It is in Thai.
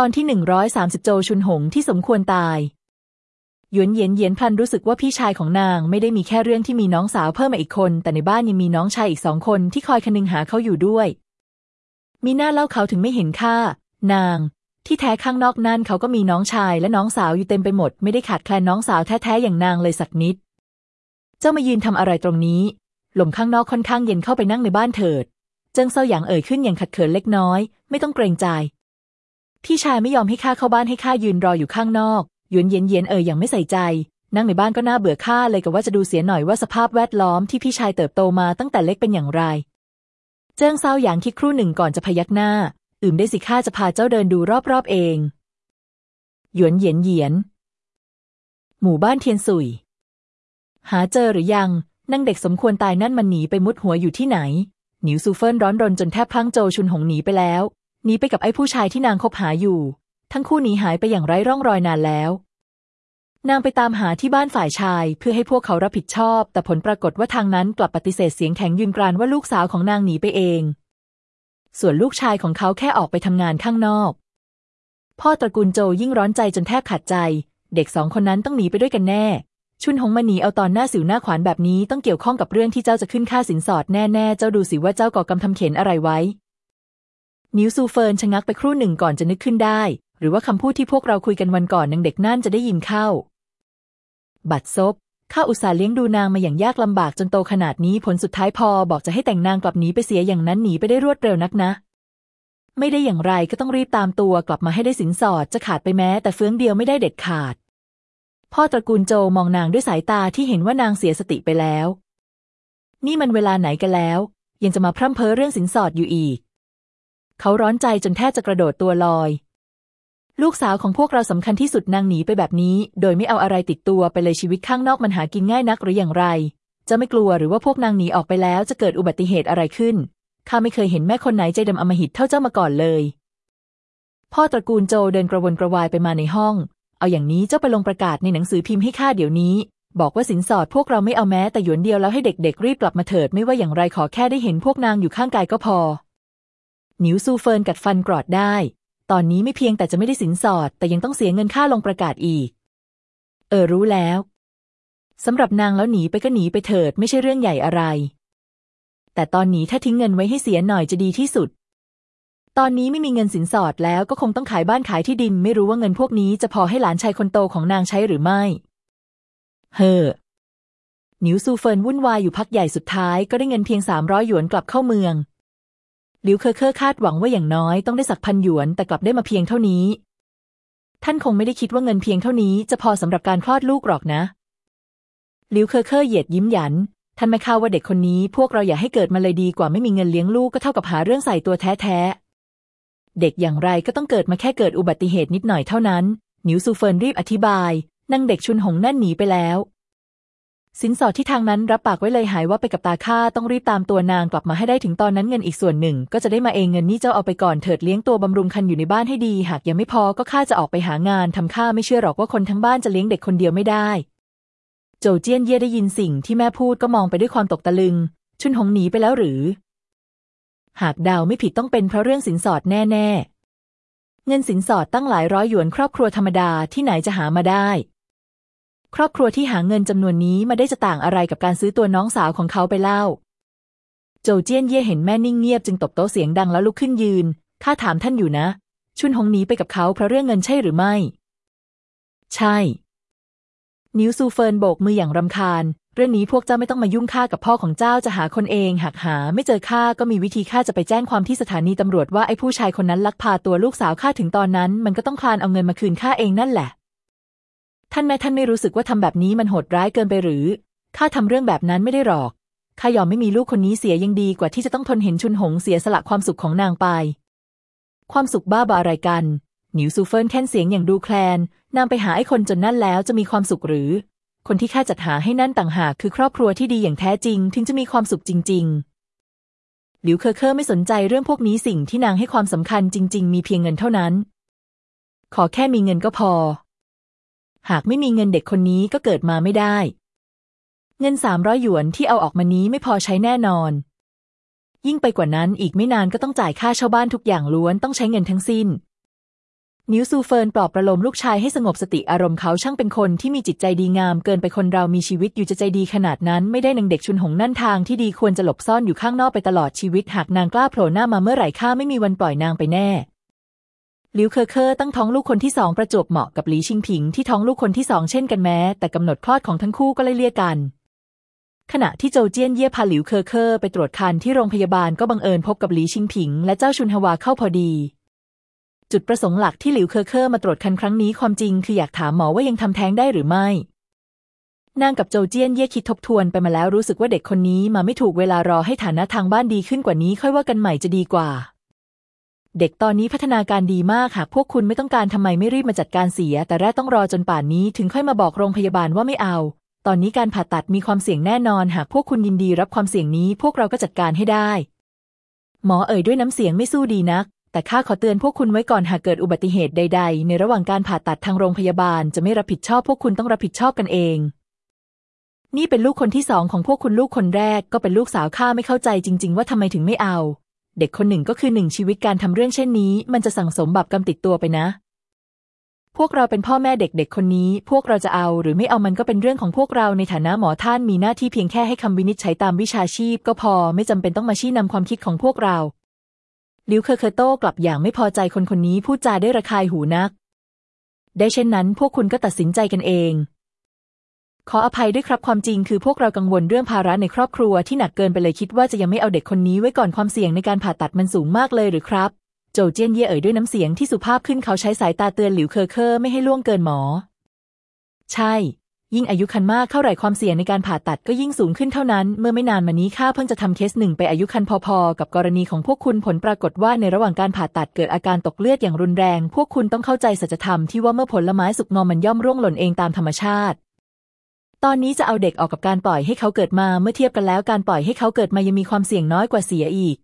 ตอนที่หนึ่งร้อยสามสิบโจชุนหงที่สมควรตาย หยวนเย็นเย็นพันรู้สึกว่าพี่ชายของนางไม่ได้มีแค่เรื่องที่มีน้องสาวเพิ่มมาอีกคน แต่ในบ้านยังมีน้องชายอีกสองคนที่คอยคนึงหาเขาอยู่ด้วย มีหน้าเล่าเขาถึงไม่เห็นค่า นาง ที่แท้ข้างนอกนั่นเขาก็มีน้องชายและน้องสาวอยู่เต็มไปหมด ไม่ได้ขาดแคลนน้องสาวแท้ๆอย่างนางเลยสักนิด เจ้ามายืนทำอะไรตรงนี้ลมข้างนอกค่อนข้างเย็นเข้าไปนั่งในบ้านเถิด เจิ้งเซาหยางเอ่ยขึ้นอย่างขัดเขินเล็กน้อย ไม่ต้องเกรงใจ พี่ชายไม่ยอมให้ข้าเข้าบ้านให้ข้ายืนรออยู่ข้างนอกหยวนเย็นเย็นเอ่ยอย่างไม่ใส่ใจ นั่งในบ้านก็น่าเบื่อข้าเลยกับว่าจะดูเสียหน่อยว่าสภาพแวดล้อมที่พี่ชายเติบโตมาตั้งแต่เล็กเป็นอย่างไร เจิ้งเซาหยางคิดครู่หนึ่งก่อนจะพยักหน้า อื่มได้สิข้าจะพาเจ้าเดินดูรอบๆเอง หยวนเยียนเยียน หมู่บ้านเทียนสุย หาเจอหรือยัง นั่งเด็กสมควรตายนั่นมันหนีไปมุดหัวอยู่ที่ไหน หนิวซูเฟินร้อนรนจนแทบพังโจชุนหงหนีไปแล้ว หนีไปกับไอ้ผู้ชายที่นางคบหาอยู่ ทั้งคู่หนีหายไปอย่างไร้ร่องรอยนานแล้ว นางไปตามหาที่บ้านฝ่ายชาย เพื่อให้พวกเขารับผิดชอบ แต่ผลปรากฏว่าทางนั้นกลับปฏิเสธเสียงแข็งยืนกรานว่าลูกสาวของนางหนีไปเอง ส่วนลูกชายของเขาแค่ออกไปทำงานข้างนอก พ่อตระกูลโจยิ่งร้อนใจจนแทบขาดใจ เด็กสองคนนั้นต้องหนีไปด้วยกันแน่ ชุนหงมาหนีเอาตอนหน้าสิ่วหน้าขวานแบบนี้ต้องเกี่ยวข้องกับเรื่องที่เจ้าจะขึ้นค่าสินสอดแน่ๆ เจ้าดูสิว่าเจ้าก่อกรรมทำเข็นอะไรไว้ หนิวซูเฟินชะงักไปครู่หนึ่งก่อนจะนึกขึ้นได้ หรือว่าคำพูดที่พวกเราคุยกันวันก่อนนางเด็กนั่นจะได้ยินเข้า บัดซบข้าอุตส่าห์เลี้ยงดูนางมาอย่างยากลำบากจนโตขนาดนี้ผลสุดท้ายพอบอกจะให้แต่งนางกลับหนีไปเสียอย่างนั้นหนีไปได้รวดเร็วนักนะ ไม่ได้อย่างไรก็ต้องรีบตามตัวกลับมาให้ได้สินสอดจะขาดไปแม้ แต่เฟื้องเดียวไม่ได้เด็ดขาด พ่อตระกูลโจมองนางด้วยสายตาที่เห็นว่านางเสียสติไปแล้ว นี่มันเวลาไหนกันแล้ว ยังจะมาพร่ำเพ้อเรื่องสินสอดอยู่อีก เขาร้อนใจจนแทบจะกระโดดตัวลอย ลูกสาวของพวกเราสำคัญที่สุดนางหนีไปแบบนี้ โดยไม่เอาอะไรติดตัวไปเลยชีวิตข้างนอกมันหากินง่ายนักหรืออย่างไร จะไม่กลัวหรือว่าพวกนางหนีออกไปแล้วจะเกิดอุบัติเหตุอะไรขึ้นข้าไม่เคยเห็นแม่คนไหนใจดำอมหิตเท่าเจ้ามาก่อนเลย พ่อตระกูลโจเดินกระวนกระวายไปมาในห้อง เอาอย่างนี้เจ้าไปลงประกาศในหนังสือพิมพ์ให้ข้าเดี๋ยวนี้ บอกว่าสินสอดพวกเราไม่เอาแม้แต่หยวนเดียวแล้วให้เด็กๆรีบกลับมาเถิดไม่ว่าอย่างไรขอแค่ได้เห็นพวกนางอยู่ข้างกายก็พอ หนิวซูเฟินกัดฟันกรอดได้ ตอนนี้ไม่เพียงแต่จะไม่ได้สินสอด แต่ยังต้องเสียเงินค่าลงประกาศอีก เออรู้แล้วสำหรับนางแล้วหนีไปก็หนีไปเถิดไม่ใช่เรื่องใหญ่อะไร แต่ตอนนี้ถ้าทิ้งเงินไว้ให้เสียหน่อยจะดีที่สุด ตอนนี้ไม่มีเงินสินสอดแล้วก็คงต้องขายบ้านขายที่ดิน ไม่รู้ว่าเงินพวกนี้จะพอให้หลานชายคนโตของนางใช้หรือไม่ เฮอหนิวซูเฟินวุ่นวายอยู่พักใหญ่สุดท้ายก็ได้เงินเพียงสามร้อยหยวนกลับเข้าเมือง หลิวเคอเคอคาดหวังว่าอย่างน้อยต้องได้สักพันหยวนแต่กลับได้มาเพียงเท่านี้ ท่านคงไม่ได้คิดว่าเงินเพียงเท่านี้จะพอสำหรับการคลอดลูกหรอกนะหลิวเคอเคอเหยียดยิ้มหยันท่านแม่ข้าว่าเด็กคนนี้พวกเราอย่าให้เกิดมาเลยดีกว่าไม่มีเงินเลี้ยงลูกก็เท่ากับหาเรื่องใส่ตัวแท้ๆ เด็กอย่างไรก็ต้องเกิดมาแค่เกิดอุบัติเหตุนิดหน่อยเท่านั้น หนิวซูเฟินรีบอธิบายนังเด็กชุนหงนั่นหนีไปแล้ว สินสอดที่ทางนั้นรับปากไว้เลยหายวับไปกับตาข้าต้องรีบตามตัวนางกลับมาให้ได้ถึงตอนนั้นเงินอีกส่วนหนึ่ง ก็จะได้มาเองเงินนี่เจ้าเอาไปก่อนเถิดเลี้ยงตัวบำรุงครรภ์อยู่ในบ้านให้ดี หากยังไม่พอก็ข้าจะออกไปหางานทำข้าไม่เชื่อหรอกว่าคนทั้งบ้านจะเลี้ยงเด็กคนเดียวไม่ได้ โจเจี้ยนเย่ได้ยินสิ่งที่แม่พูดก็มองไปด้วยความตกตะลึง ชุนหงหนีไปแล้วหรือ หากดาวไม่ผิดต้องเป็นเพราะเรื่องสินสอดแน่ ๆ เงินสินสอดตั้งหลายร้อยหยวนครอบครัวธรรมดาที่ไหนจะหามาได้ ครอบครัวที่หาเงินจำนวนนี้มาได้จะต่างอะไรกับการซื้อตัวน้องสาวของเขาไปเล่า โจเจี้ยนเย่เห็นแม่นิ่งเงียบจึงตบโต๊ะเสียงดังแล้วลุกขึ้นยืน ข้าถามท่านอยู่นะ ชุนหงหนีไปกับเขาเพราะเรื่องเงินใช่หรือไม่ ใช่ นิวซูเฟินโบกมืออย่างรำคาญ เรื่องนี้พวกเจ้าไม่ต้องมายุ่งข้ากับพ่อของเจ้าจะหาคนเอง หากหา ไม่เจอข้าก็มีวิธีข้าจะไปแจ้งความที่สถานีตำรวจว่าไอ้ผู้ชายคนนั้นลักพาตัวลูกสาวข้าถึงตอนนั้น มันก็ต้องคลานเอาเงินมาคืนข้าเองนั่นแหละ ท่านแม่ท่านไม่รู้สึกว่าทำแบบนี้มันโหดร้ายเกินไปหรือ ข้าทำเรื่องแบบนั้นไม่ได้หรอก ข้ายอมไม่มีลูกคนนี้เสียยังดีกว่าที่จะต้องทนเห็นชุนหงเสียสละความสุขของนางไป ความสุขบ้าบออะไรกัน หนิวซูเฟินแค่นเสียงอย่างดูแคลน นางไปหาไอ้คนจนนั่นแล้วจะมีความสุขหรือ คนที่ข้าจัดหาให้นั่นต่างหากคือครอบครัวที่ดีอย่างแท้จริง ถึงจะมีความสุขจริง ๆ หลิวเคอเคอร์ไม่สนใจเรื่องพวกนี้สิ่งที่นางให้ความสำคัญจริง ๆ มีเพียงเงินเท่านั้น ขอแค่มีเงินก็พอ หากไม่มีเงินเด็กคนนี้ก็เกิดมาไม่ได้ เงินสามร้อยหยวนที่เอาออกมานี้ไม่พอใช้แน่นอน ยิ่งไปกว่านั้นอีกไม่นานก็ต้องจ่ายค่าเช่าบ้านทุกอย่างล้วนต้องใช้เงินทั้งสิ้น นิวซูเฟินปลอบประโลมลูกชายให้สงบสติอารมณ์เจ้าช่างเป็นคนที่มีจิตใจดีงามเกินไปคนเรามีชีวิตอยู่จะใจดีขนาดนั้นไม่ได้นังเด็กชุนหงนั่นทางที่ดีควรจะหลบซ่อนอยู่ข้างนอกไปตลอดชีวิต หากนางกล้าโผล่หน้ามาเมื่อไหร่ข้าไม่มีวันปล่อยนางไปแน่ หลิวเคอเคอร์ตั้งท้องลูกคนที่สองประจวบเหมาะกับหลีชิงผิงที่ท้องลูกคนที่สองเช่นกันแม้ แต่กำหนดคลอดของทั้งคู่ก็ไล่เลี่ยกัน ขณะที่โจเจี้ยนเย่พาหลิวเคอเคอร์ไปตรวจครรภ์ที่โรงพยาบาลก็บังเอิญพบกับหลีชิงผิง และจ้าวชุนฮวาเข้าพอดี จุดประสงค์หลักที่หลิวเคอเคอร์มาตรวจครรภ์ครั้งนี้ความจริงคืออยากถามหมอว่ายังทำแท้งได้หรือไม่นางกับโจเจี้ยนเย่คิดทบทวนไปมาแล้วรู้สึกว่าเด็กคนนี้มาไม่ถูกเวลารอให้ฐานะทางบ้านดีขึ้นกว่านี้ค่อยว่ากันใหม่จะดีกว่า เด็กตอนนี้พัฒนาการดีมากหากพวกคุณไม่ต้องการทำไมไม่รีบมาจัดการเสีย แต่แรกต้องรอจนป่านนี้ถึงค่อยมาบอกโรงพยาบาลว่าไม่เอา ตอนนี้การผ่าตัดมีความเสี่ยงแน่นอน หากพวกคุณยินดีรับความเสี่ยงนี้ พวกเราก็จัดการให้ได้ หมอเอ่ยด้วยน้ำเสียงไม่สู้ดีนัก แต่ข้าขอเตือนพวกคุณไว้ก่อนหากเกิดอุบัติเหตุใด ๆ ในระหว่างการผ่าตัดทางโรงพยาบาลจะไม่รับผิดชอบ พวกคุณต้องรับผิดชอบกันเอง นี่เป็นลูกคนที่สองของพวกคุณลูกคนแรก ก็เป็นลูกสาวข้าไม่เข้าใจจริง ๆ ว่าทำไมถึงไม่เอา เด็กคนหนึ่งก็คือหนึ่งชีวิตการทำเรื่องเช่นนี้ มันจะสั่งสมบาปกรรมติดตัวไปนะ พวกเราเป็นพ่อแม่เด็กๆคนนี้ พวกเราจะเอาหรือไม่เอามันก็เป็นเรื่องของพวกเราในฐานะหมอท่านมีหน้าที่เพียงแค่ให้คำวินิจฉัยตามวิชาชีพ ก็พอไม่จำเป็นต้องมาชี้นำความคิดของพวกเราลิวเคอร์เคอร์โต้กลับอย่างไม่พอใจคนคนนี้พูดจาได้ระคายหูนัก ได้เช่นนั้นพวกคุณก็ตัดสินใจกันเอง ขออภัยด้วยครับความจริงคือพวกเรากังวลเรื่องภาระในครอบครัวที่หนักเกินไปเลยคิดว่าจะยังไม่เอาเด็กคนนี้ไว้ก่อนความเสี่ยงในการผ่าตัดมันสูงมากเลยหรือครับ โจเจี้ยนเย่เอ่ยด้วยน้ำเสียงที่สุภาพขึ้นเขาใช้สายตาเตือนหลิวเคอเคอร์ไม่ให้ล่วงเกินหมอ ใช่ ยิ่งอายุคันมากเท่าไหร่ความเสี่ยงในการผ่าตัดก็ยิ่งสูงขึ้นเท่านั้น เมื่อไม่นานมานี้ข้าเพิ่งจะทำเคสหนึ่งไปอายุคันพอๆ กับกรณีของพวกคุณผลปรากฏว่าในระหว่างการผ่าตัดเกิดอาการตกเลือดอย่างรุนแรง พวกคุณต้องเข้าใจสัจธรรมที่ว่าเมื่อผลไม้สุกงอมมันย่อมร่วงหล่นเองตามธรรมชาติ ตอนนี้จะเอาเด็กออกกับการปล่อยให้เขาเกิดมาเมื่อเทียบกันแล้วการปล่อยให้เขาเกิดมายังมีความเสี่ยงน้อยกว่าเสียอีก